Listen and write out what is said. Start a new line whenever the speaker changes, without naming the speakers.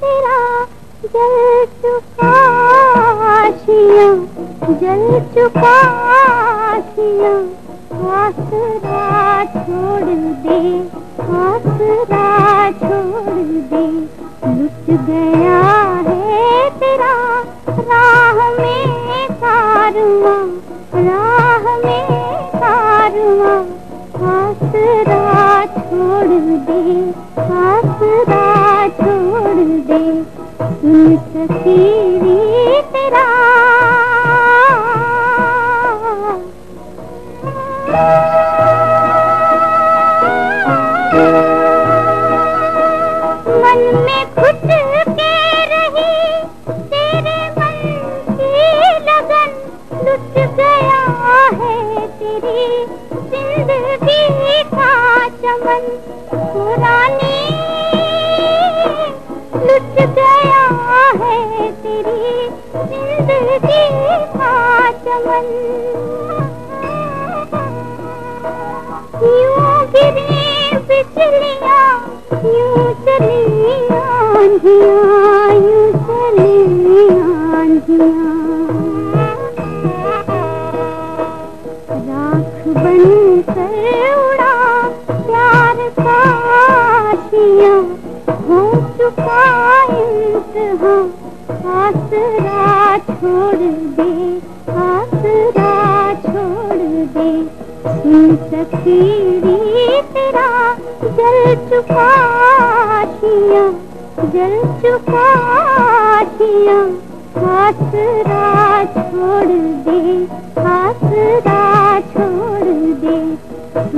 तेरा जल चुका जल चुका आसरा छोड़ दे, आसरा छोड़ दे। लुट गया है तेरा राह में कारवा राह में कारवा आसरा छोड़ दे का चमन, पुरानी गया है तेरी ज़िंदगी का चमन। यूँ गिरी बिजलियाँ यूँ चली चली जल चुका आशिया जल